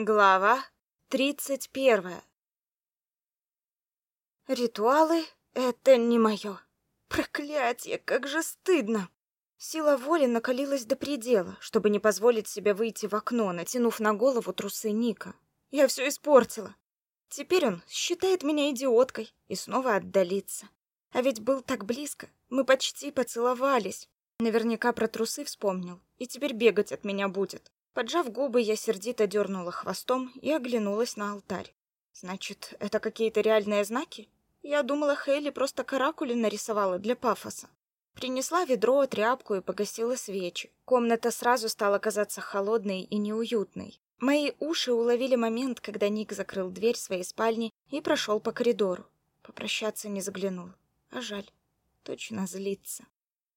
Глава тридцать первая. Ритуалы — это не мое. Проклятие, как же стыдно. Сила воли накалилась до предела, чтобы не позволить себе выйти в окно, натянув на голову трусы Ника. Я все испортила. Теперь он считает меня идиоткой и снова отдалится. А ведь был так близко. Мы почти поцеловались. Наверняка про трусы вспомнил. И теперь бегать от меня будет. Поджав губы, я сердито дернула хвостом и оглянулась на алтарь. Значит, это какие-то реальные знаки? Я думала, Хейли просто каракули нарисовала для пафоса. Принесла ведро, тряпку и погасила свечи. Комната сразу стала казаться холодной и неуютной. Мои уши уловили момент, когда Ник закрыл дверь своей спальни и прошел по коридору. Попрощаться не заглянул. А жаль. Точно злится.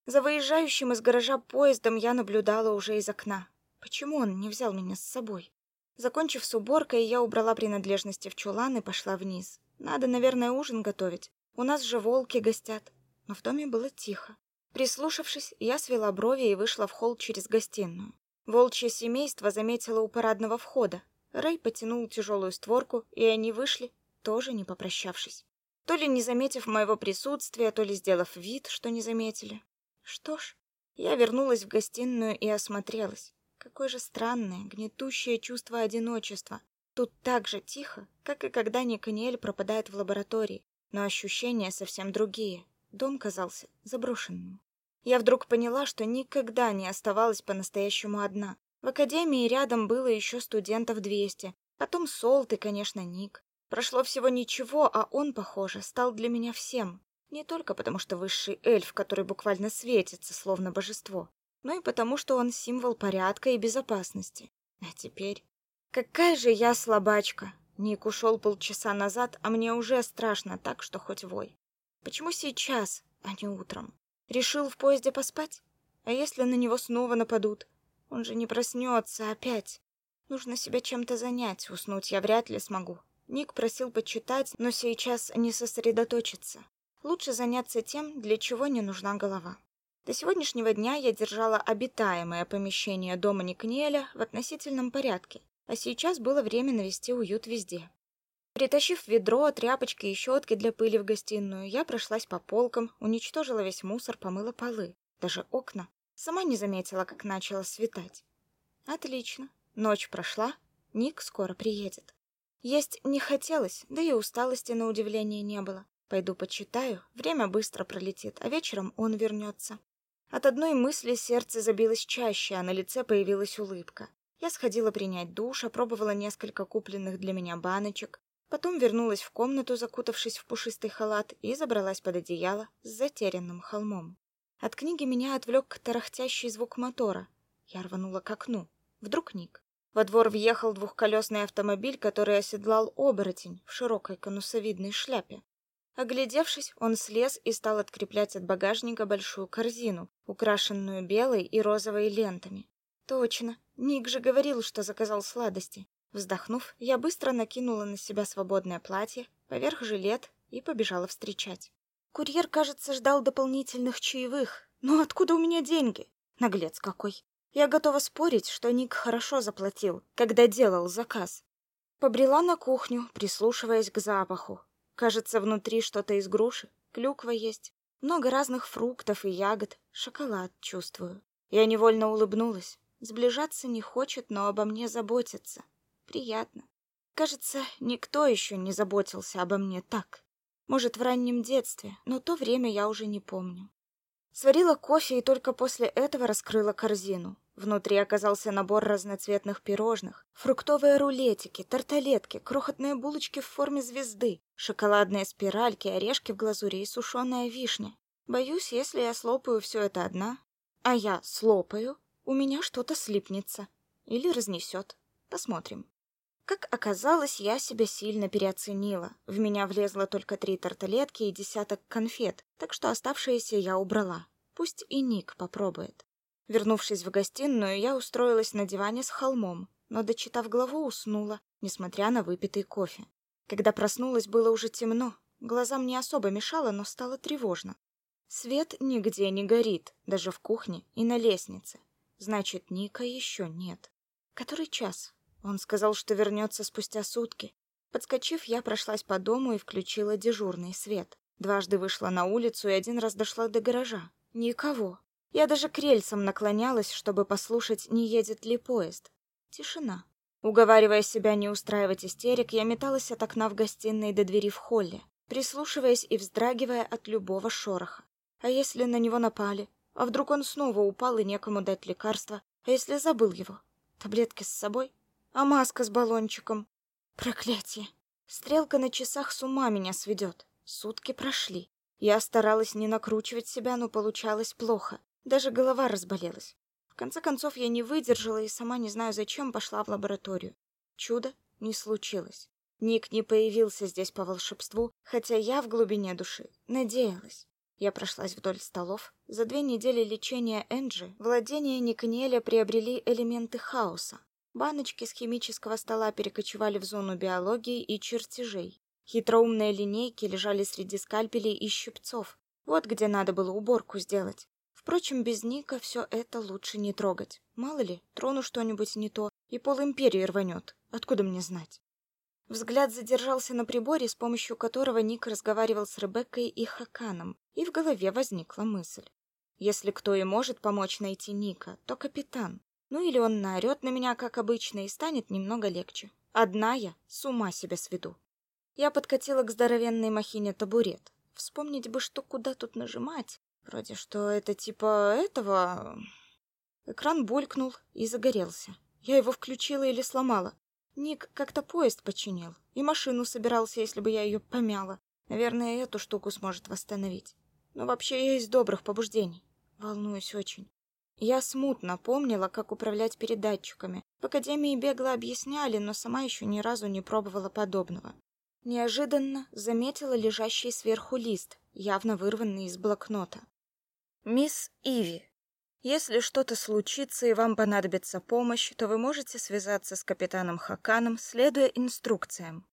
За выезжающим из гаража поездом я наблюдала уже из окна. Почему он не взял меня с собой? Закончив с уборкой, я убрала принадлежности в чулан и пошла вниз. Надо, наверное, ужин готовить. У нас же волки гостят. Но в доме было тихо. Прислушавшись, я свела брови и вышла в холл через гостиную. Волчье семейство заметило у парадного входа. Рэй потянул тяжелую створку, и они вышли, тоже не попрощавшись. То ли не заметив моего присутствия, то ли сделав вид, что не заметили. Что ж, я вернулась в гостиную и осмотрелась. Какое же странное, гнетущее чувство одиночества. Тут так же тихо, как и когда Никаниэль пропадает в лаборатории, но ощущения совсем другие. Дом казался заброшенным. Я вдруг поняла, что никогда не оставалась по-настоящему одна. В академии рядом было еще студентов 200, потом Солт и, конечно, Ник. Прошло всего ничего, а он, похоже, стал для меня всем. Не только потому, что высший эльф, который буквально светится, словно божество, но и потому, что он символ порядка и безопасности. А теперь... Какая же я слабачка! Ник ушел полчаса назад, а мне уже страшно так, что хоть вой. Почему сейчас, а не утром? Решил в поезде поспать? А если на него снова нападут? Он же не проснется опять. Нужно себя чем-то занять, уснуть я вряд ли смогу. Ник просил почитать, но сейчас не сосредоточиться. Лучше заняться тем, для чего не нужна голова. До сегодняшнего дня я держала обитаемое помещение дома Никнеля в относительном порядке, а сейчас было время навести уют везде. Притащив ведро, тряпочки и щетки для пыли в гостиную, я прошлась по полкам, уничтожила весь мусор, помыла полы, даже окна. Сама не заметила, как начало светать. Отлично. Ночь прошла, Ник скоро приедет. Есть не хотелось, да и усталости на удивление не было. Пойду почитаю, время быстро пролетит, а вечером он вернется. От одной мысли сердце забилось чаще, а на лице появилась улыбка. Я сходила принять душ, опробовала несколько купленных для меня баночек, потом вернулась в комнату, закутавшись в пушистый халат, и забралась под одеяло с затерянным холмом. От книги меня отвлек тарахтящий звук мотора. Я рванула к окну. Вдруг Ник. Во двор въехал двухколесный автомобиль, который оседлал оборотень в широкой конусовидной шляпе. Оглядевшись, он слез и стал откреплять от багажника большую корзину, украшенную белой и розовой лентами. Точно, Ник же говорил, что заказал сладости. Вздохнув, я быстро накинула на себя свободное платье, поверх жилет и побежала встречать. Курьер, кажется, ждал дополнительных чаевых. Но откуда у меня деньги? Наглец какой. Я готова спорить, что Ник хорошо заплатил, когда делал заказ. Побрела на кухню, прислушиваясь к запаху, Кажется, внутри что-то из груши, клюква есть, много разных фруктов и ягод, шоколад чувствую. Я невольно улыбнулась. Сближаться не хочет, но обо мне заботится. Приятно. Кажется, никто еще не заботился обо мне так. Может, в раннем детстве, но то время я уже не помню. Сварила кофе и только после этого раскрыла корзину. Внутри оказался набор разноцветных пирожных, фруктовые рулетики, тарталетки, крохотные булочки в форме звезды, шоколадные спиральки, орешки в глазури и сушеная вишня. Боюсь, если я слопаю все это одна, а я слопаю, у меня что-то слипнется или разнесет. Посмотрим. Как оказалось, я себя сильно переоценила. В меня влезло только три тарталетки и десяток конфет, так что оставшиеся я убрала. Пусть и Ник попробует. Вернувшись в гостиную, я устроилась на диване с холмом, но, дочитав главу, уснула, несмотря на выпитый кофе. Когда проснулась, было уже темно. Глазам не особо мешало, но стало тревожно. Свет нигде не горит, даже в кухне и на лестнице. Значит, Ника еще нет. Который час? Он сказал, что вернется спустя сутки. Подскочив, я прошлась по дому и включила дежурный свет. Дважды вышла на улицу и один раз дошла до гаража. Никого. Я даже к рельсам наклонялась, чтобы послушать, не едет ли поезд. Тишина. Уговаривая себя не устраивать истерик, я металась от окна в гостиной до двери в холле, прислушиваясь и вздрагивая от любого шороха. А если на него напали? А вдруг он снова упал и некому дать лекарство? А если забыл его? Таблетки с собой? А маска с баллончиком? Проклятие! Стрелка на часах с ума меня сведет. Сутки прошли. Я старалась не накручивать себя, но получалось плохо. Даже голова разболелась. В конце концов, я не выдержала и сама не знаю зачем пошла в лабораторию. Чудо не случилось. Ник не появился здесь по волшебству, хотя я в глубине души надеялась. Я прошлась вдоль столов. За две недели лечения Энджи владения Никнеля приобрели элементы хаоса. Баночки с химического стола перекочевали в зону биологии и чертежей. Хитроумные линейки лежали среди скальпелей и щипцов. Вот где надо было уборку сделать. Впрочем, без Ника все это лучше не трогать. Мало ли, трону что-нибудь не то, и пол империи рванет. Откуда мне знать? Взгляд задержался на приборе, с помощью которого Ник разговаривал с Ребеккой и Хаканом, и в голове возникла мысль. Если кто и может помочь найти Ника, то капитан. Ну или он наорет на меня, как обычно, и станет немного легче. Одна я с ума себя сведу. Я подкатила к здоровенной махине табурет. Вспомнить бы, что куда тут нажимать. Вроде что это типа этого... Экран булькнул и загорелся. Я его включила или сломала. Ник как-то поезд починил. И машину собирался, если бы я ее помяла. Наверное, эту штуку сможет восстановить. Но вообще я из добрых побуждений. Волнуюсь очень. Я смутно помнила, как управлять передатчиками. В академии бегло объясняли, но сама еще ни разу не пробовала подобного. Неожиданно заметила лежащий сверху лист, явно вырванный из блокнота. Мисс Иви, если что-то случится и вам понадобится помощь, то вы можете связаться с капитаном Хаканом, следуя инструкциям.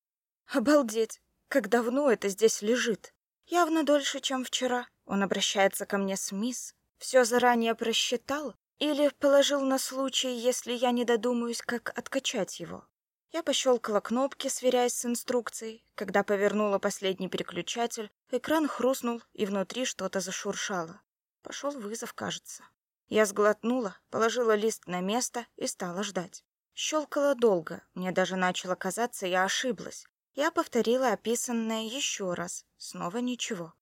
Обалдеть, как давно это здесь лежит. Явно дольше, чем вчера. Он обращается ко мне с мисс, все заранее просчитал или положил на случай, если я не додумаюсь, как откачать его. Я пощелкала кнопки, сверяясь с инструкцией. Когда повернула последний переключатель, экран хрустнул, и внутри что-то зашуршало. Пошел вызов, кажется. Я сглотнула, положила лист на место и стала ждать. Щелкала долго, мне даже начало казаться, я ошиблась. Я повторила описанное еще раз, снова ничего.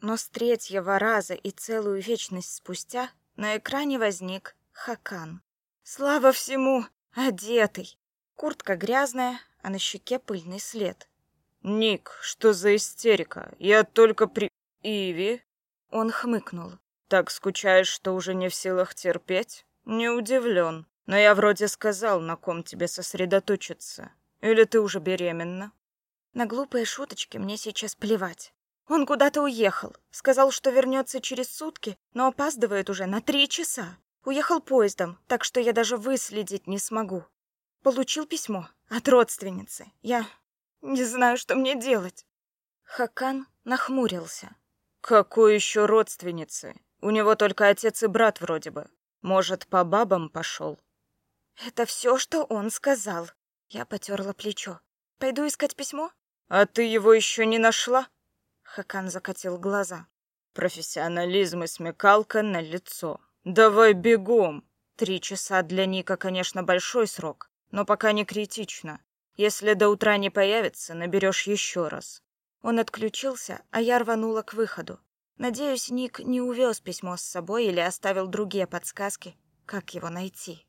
Но с третьего раза и целую вечность спустя на экране возник Хакан. Слава всему, одетый. Куртка грязная, а на щеке пыльный след. «Ник, что за истерика? Я только при... Иви?» Он хмыкнул. «Так скучаешь, что уже не в силах терпеть? Не удивлен. Но я вроде сказал, на ком тебе сосредоточиться. Или ты уже беременна?» На глупые шуточки мне сейчас плевать. Он куда-то уехал. Сказал, что вернется через сутки, но опаздывает уже на три часа. Уехал поездом, так что я даже выследить не смогу. Получил письмо от родственницы. Я не знаю, что мне делать. Хакан нахмурился. Какой еще родственницы? У него только отец и брат вроде бы. Может, по бабам пошел? Это все, что он сказал. Я потерла плечо. Пойду искать письмо? А ты его еще не нашла? Хакан закатил глаза. Профессионализм и смекалка на лицо. Давай бегом. Три часа для Ника, конечно, большой срок, но пока не критично. Если до утра не появится, наберешь еще раз. Он отключился, а я рванула к выходу. Надеюсь, Ник не увез письмо с собой или оставил другие подсказки, как его найти.